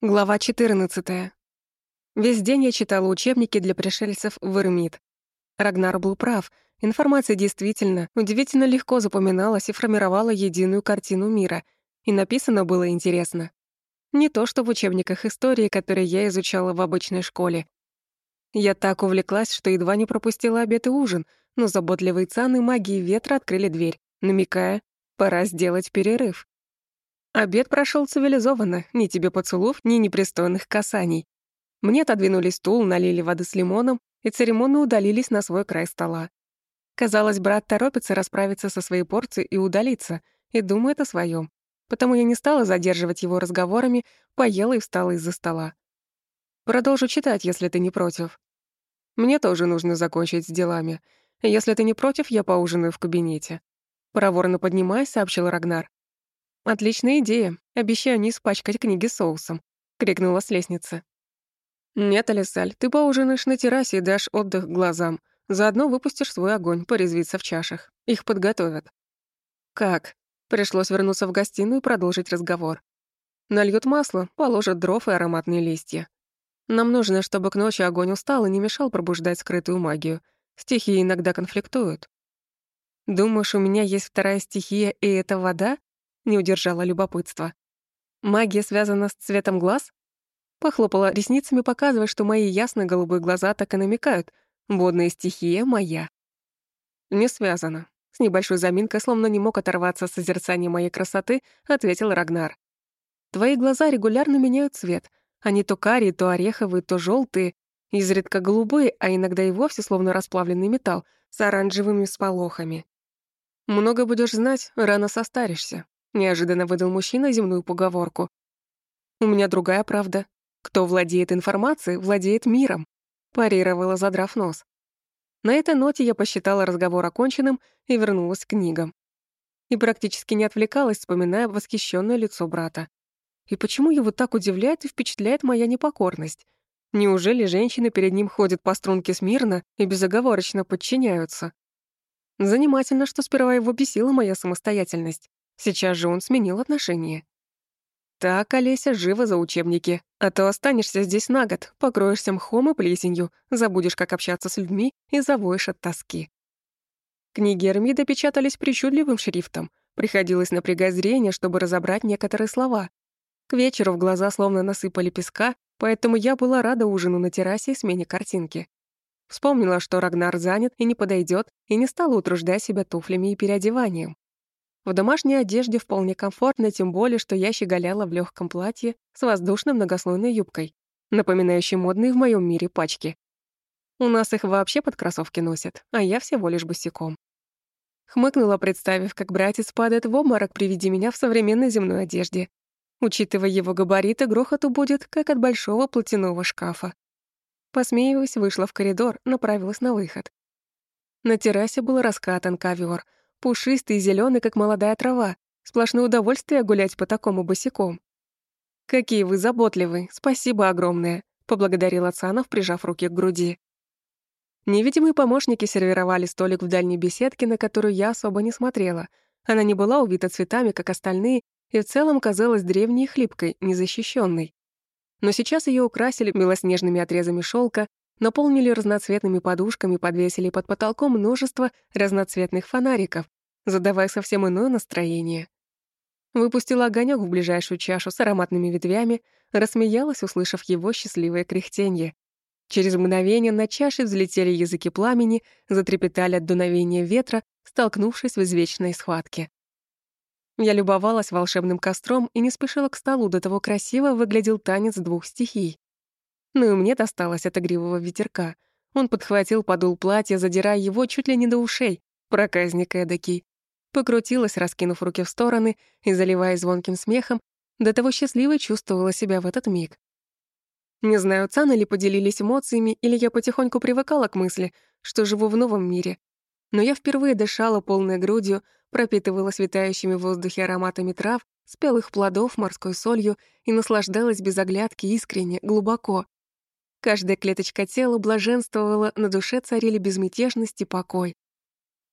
Глава 14. Весь день я читала учебники для пришельцев в Эрмит. Рагнар был прав. Информация действительно удивительно легко запоминалась и формировала единую картину мира. И написано было интересно. Не то, что в учебниках истории, которые я изучала в обычной школе. Я так увлеклась, что едва не пропустила обед и ужин, но заботливые цаны магии ветра открыли дверь, намекая, пора сделать перерыв. Обед прошел цивилизованно, ни тебе поцелуев, ни непристойных касаний. Мне отодвинули стул, налили воды с лимоном и церемонно удалились на свой край стола. Казалось, брат торопится расправиться со своей порцией и удалиться, и думает о своем. Потому я не стала задерживать его разговорами, поела и встала из-за стола. Продолжу читать, если ты не против. Мне тоже нужно закончить с делами. Если ты не против, я поужинаю в кабинете. Проворно поднимаясь, сообщил Рагнар. «Отличная идея. Обещаю не испачкать книги соусом», — крикнула с лестницы. «Нет, Алисаль, ты поужинаешь на террасе и дашь отдых глазам. Заодно выпустишь свой огонь, порезвиться в чашах. Их подготовят». «Как?» Пришлось вернуться в гостиную и продолжить разговор. Нальют масло, положат дров и ароматные листья. Нам нужно, чтобы к ночи огонь устал и не мешал пробуждать скрытую магию. Стихии иногда конфликтуют. Думаешь, у меня есть вторая стихия, и это вода? Не удержала любопытства. «Магия связана с цветом глаз?» Похлопала ресницами, показывая, что мои ясные голубые глаза так и намекают. Водная стихия моя. «Не связано». С небольшой заминкой, словно не мог оторваться от созерцания моей красоты, ответил Рагнар. «Твои глаза регулярно меняют цвет. Они то карие, то ореховые, то желтые, изредка голубые, а иногда и вовсе словно расплавленный металл с оранжевыми сполохами. Много будешь знать, рано состаришься. Неожиданно выдал мужчина земную поговорку. «У меня другая правда. Кто владеет информацией, владеет миром», парировала, задрав нос. На этой ноте я посчитала разговор оконченным и вернулась к книгам. И практически не отвлекалась, вспоминая восхищенное лицо брата. И почему его так удивляет и впечатляет моя непокорность? Неужели женщины перед ним ходят по струнке смирно и безоговорочно подчиняются? Занимательно, что сперва его бесила моя самостоятельность. Сейчас же он сменил отношение. «Так, Олеся, живо за учебники, а то останешься здесь на год, покроешься мхом и плесенью, забудешь, как общаться с людьми и завоешь от тоски». Книги Эрмида печатались причудливым шрифтом. Приходилось напрягать зрение, чтобы разобрать некоторые слова. К вечеру в глаза словно насыпали песка, поэтому я была рада ужину на террасе и смене картинки. Вспомнила, что Рагнар занят и не подойдет, и не стала утруждать себя туфлями и переодеванием. В домашней одежде вполне комфортно, тем более, что я щеголяла в легком платье с воздушной многослойной юбкой, напоминающей модные в моем мире пачки. У нас их вообще под кроссовки носят, а я всего лишь босиком. Хмыкнула, представив, как братец падает в обморок при виде меня в современной земной одежде. Учитывая его габариты, грохоту будет, как от большого платяного шкафа. Посмеиваясь, вышла в коридор, направилась на выход. На террасе был раскатан ковер — пушистый и зелёный, как молодая трава. Сплошное удовольствие гулять по такому босиком. «Какие вы заботливые, спасибо огромное», — поблагодарил Ацанов, прижав руки к груди. Невидимые помощники сервировали столик в дальней беседке, на которую я особо не смотрела. Она не была увита цветами, как остальные, и в целом казалась древней и хлипкой, незащищенной. Но сейчас ее украсили белоснежными отрезами шелка, наполнили разноцветными подушками, подвесили под потолком множество разноцветных фонариков, задавая совсем иное настроение. Выпустила огонек в ближайшую чашу с ароматными ветвями, рассмеялась, услышав его счастливое кряхтенье. Через мгновение на чаше взлетели языки пламени, затрепетали от дуновения ветра, столкнувшись в извечной схватке. Я любовалась волшебным костром и не спешила к столу, до того красиво выглядел танец двух стихий. Ну и мне досталось от игривого ветерка. Он подхватил подул платья, задирая его чуть ли не до ушей. Проказник эдакий. Покрутилась, раскинув руки в стороны и заливаясь звонким смехом, до того счастливой чувствовала себя в этот миг. Не знаю, цаны ли поделились эмоциями, или я потихоньку привыкала к мысли, что живу в новом мире. Но я впервые дышала полной грудью, пропитывала светающими в воздухе ароматами трав, спелых плодов, морской солью и наслаждалась без оглядки искренне, глубоко, Каждая клеточка тела блаженствовала, на душе царили безмятежность и покой.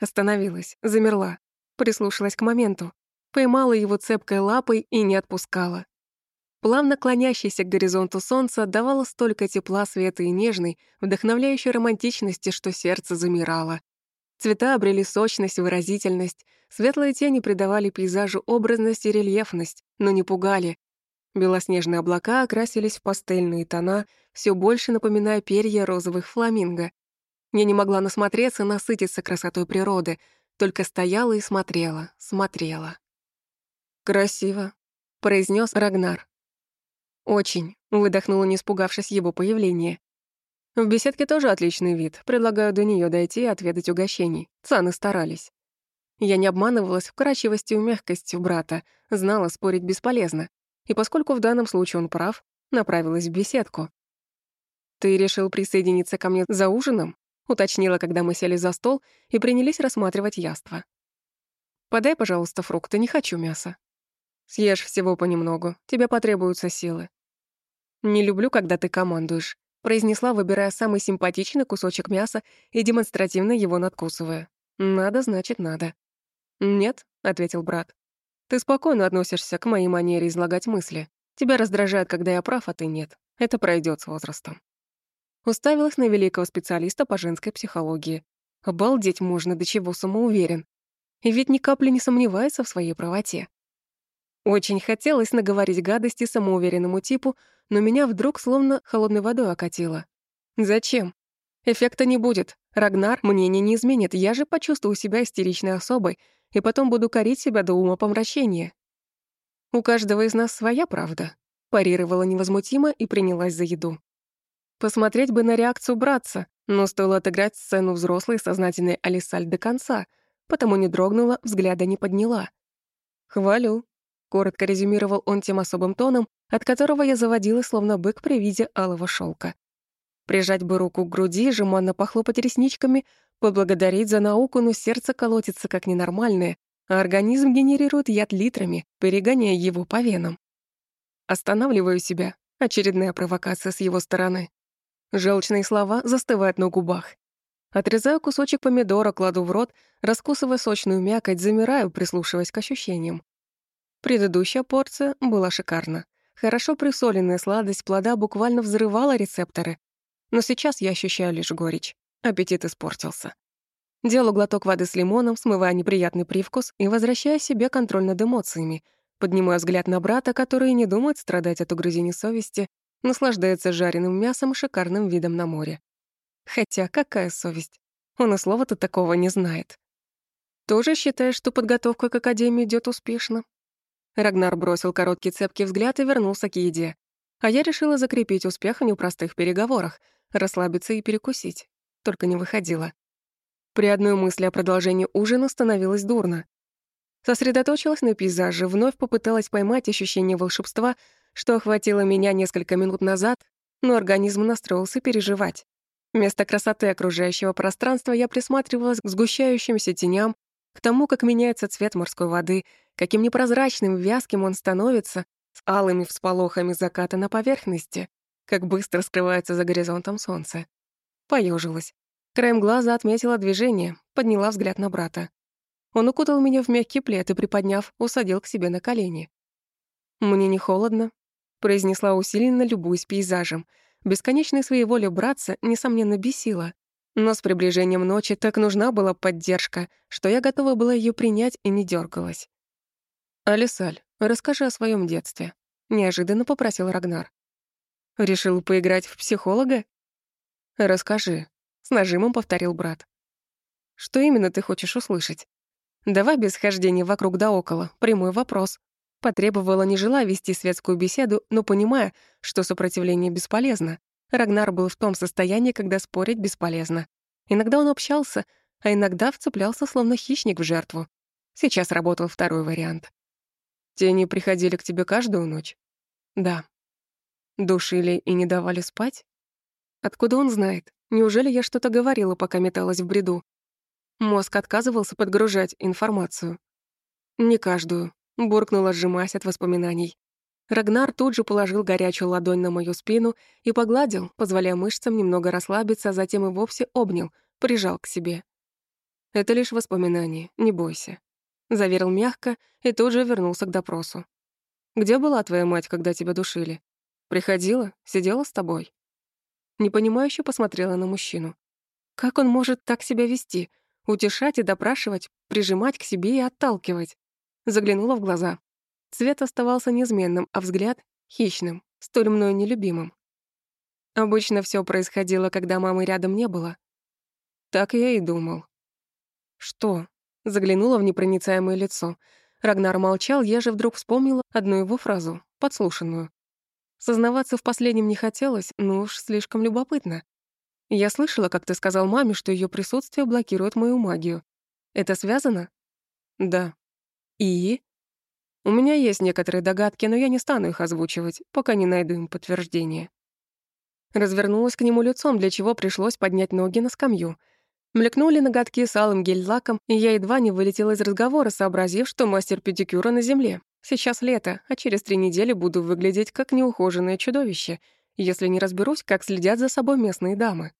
Остановилась, замерла, прислушалась к моменту, поймала его цепкой лапой и не отпускала. Плавно клонящееся к горизонту солнце отдавало столько тепла, света и нежной, вдохновляющей романтичности, что сердце замирало. Цвета обрели сочность, выразительность, светлые тени придавали пейзажу образность и рельефность, но не пугали. Белоснежные облака окрасились в пастельные тона, все больше напоминая перья розовых фламинго. Я не могла насмотреться, насытиться красотой природы, только стояла и смотрела, смотрела. «Красиво», — произнес Рагнар. «Очень», — выдохнула, не испугавшись его появления. «В беседке тоже отличный вид. Предлагаю до нее дойти и отведать угощений. Цаны старались». Я не обманывалась вкрадчивостью и мягкостью брата, знала, спорить бесполезно. И поскольку в данном случае он прав, направилась в беседку. «Ты решил присоединиться ко мне за ужином?» — уточнила, когда мы сели за стол и принялись рассматривать яство. «Подай, пожалуйста, фрукты, не хочу мяса». Съешь всего понемногу, тебе потребуются силы. Не люблю, когда ты командуешь, произнесла, выбирая самый симпатичный кусочек мяса и демонстративно его надкусывая. Надо, значит, надо. Нет, ответил брат. Ты спокойно относишься к моей манере излагать мысли. Тебя раздражает, когда я прав, а ты нет. Это пройдет с возрастом. Уставилась на великого специалиста по женской психологии. Обалдеть можно, до чего самоуверен. И ведь ни капли не сомневается в своей правоте. Очень хотелось наговорить гадости самоуверенному типу, но меня вдруг словно холодной водой окатило. Зачем? Эффекта не будет. Рагнар мнение не изменит, я же почувствую себя истеричной особой и потом буду корить себя до ума помрачения. У каждого из нас своя правда. Парировала невозмутимо и принялась за еду. Посмотреть бы на реакцию братца, но стоило отыграть сцену взрослой сознательной Алисаль до конца, потому не дрогнула, взгляда не подняла. «Хвалю», Коротко резюмировал он тем особым тоном, от которого я заводилась, словно бык при виде алого шелка. Прижать бы руку к груди, жеманно похлопать ресничками, поблагодарить за науку, но сердце колотится как ненормальное, а организм генерирует яд литрами, перегоняя его по венам. Останавливаю себя. Очередная провокация с его стороны. Желчные слова застывают на губах. Отрезаю кусочек помидора, кладу в рот, раскусывая сочную мякоть, замираю, прислушиваясь к ощущениям. Предыдущая порция была шикарна. Хорошо присоленная сладость плода буквально взрывала рецепторы. Но сейчас я ощущаю лишь горечь. Аппетит испортился. Делаю глоток воды с лимоном, смывая неприятный привкус и возвращая себе контроль над эмоциями. Поднимаю взгляд на брата, который не думает страдать от угрызений совести, наслаждается жареным мясом и шикарным видом на море. Хотя какая совесть? Он и слова-то такого не знает. Тоже считаешь, что подготовка к академии идет успешно? Рагнар бросил короткий цепкий взгляд и вернулся к еде. А я решила закрепить успех в непростых переговорах, расслабиться и перекусить. Только не выходила. При одной мысли о продолжении ужина становилось дурно. Сосредоточилась на пейзаже, вновь попыталась поймать ощущение волшебства, что охватило меня несколько минут назад, но организм настроился переживать. Вместо красоты окружающего пространства я присматривалась к сгущающимся теням, к тому, как меняется цвет морской воды, каким непрозрачным, вязким он становится, с алыми всполохами заката на поверхности, как быстро скрывается за горизонтом солнце. Поёжилась. Краем глаза отметила движение, подняла взгляд на брата. Он укутал меня в мягкий плед и, приподняв, усадил к себе на колени. «Мне не холодно», — произнесла усиленно, любуясь пейзажем. Бесконечной своей воли братца, несомненно, бесила. Но с приближением ночи так нужна была поддержка, что я готова была ее принять и не дергалась. «Алисаль, расскажи о своем детстве», — неожиданно попросил Рагнар. «Решил поиграть в психолога?» «Расскажи», — с нажимом повторил брат. «Что именно ты хочешь услышать?» «Давай без хождения вокруг да около, прямой вопрос». Потребовала, не желая вести светскую беседу, но понимая, что сопротивление бесполезно. Рагнар был в том состоянии, когда спорить бесполезно. Иногда он общался, а иногда вцеплялся, словно хищник в жертву. Сейчас работал второй вариант. «Тени приходили к тебе каждую ночь?» «Да». «Душили и не давали спать?» «Откуда он знает? Неужели я что-то говорила, пока металась в бреду?» Мозг отказывался подгружать информацию. «Не каждую», — буркнула, сжимаясь от воспоминаний. Рагнар тут же положил горячую ладонь на мою спину и погладил, позволяя мышцам немного расслабиться, а затем и вовсе обнял, прижал к себе. «Это лишь воспоминание, не бойся», — заверил мягко и тут же вернулся к допросу. Где была твоя мать, когда тебя душили? Приходила? Сидела с тобой?» Непонимающе посмотрела на мужчину. Как он может так себя вести? Утешать и допрашивать, прижимать к себе и отталкивать? Заглянула в глаза. Цвет оставался неизменным, а взгляд — хищным, столь мною нелюбимым. Обычно все происходило, когда мамы рядом не было. Так я и думал. «Что?» — заглянула в непроницаемое лицо. Рагнар молчал, я же вдруг вспомнила одну его фразу, подслушанную. Сознаваться в последнем не хотелось, но уж слишком любопытно. Я слышала, как ты сказал маме, что ее присутствие блокирует мою магию. Это связано? Да. И? У меня есть некоторые догадки, но я не стану их озвучивать, пока не найду им подтверждение. Развернулась к нему лицом, для чего пришлось поднять ноги на скамью. Мелькнули ноготки с алым гель-лаком, и я едва не вылетела из разговора, сообразив, что мастер педикюра на земле. Сейчас лето, а через три недели буду выглядеть как неухоженное чудовище, если не разберусь, как следят за собой местные дамы.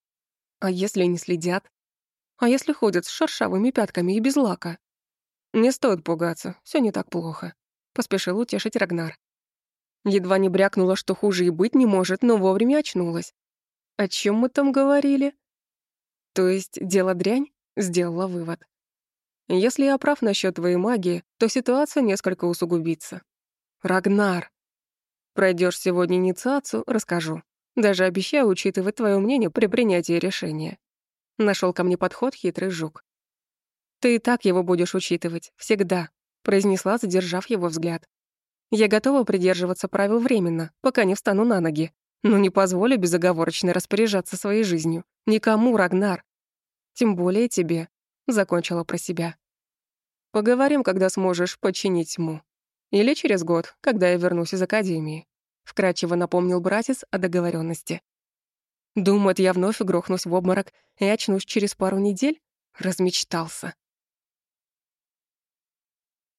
А если не следят? А если ходят с шершавыми пятками и без лака? Не стоит пугаться, все не так плохо. Поспешил утешить Рагнар. Едва не брякнула, что хуже и быть не может, но вовремя очнулась. О чем мы там говорили? То есть дело дрянь? Сделала вывод. Если я прав насчет твоей магии, то ситуация несколько усугубится. Рагнар. Пройдешь сегодня инициацию, расскажу. Даже обещаю учитывать твое мнение при принятии решения. Нашел ко мне подход хитрый жук. Ты и так его будешь учитывать, всегда, произнесла, задержав его взгляд. Я готова придерживаться правил временно, пока не встану на ноги, но не позволю безоговорочно распоряжаться своей жизнью. Никому, Рагнар. Тем более тебе закончила про себя. Поговорим, когда сможешь починить тьму. Или через год, когда я вернусь из академии. Вкратчиво напомнил братец о договоренности. Думает, я вновь грохнусь в обморок и очнусь через пару недель? Размечтался.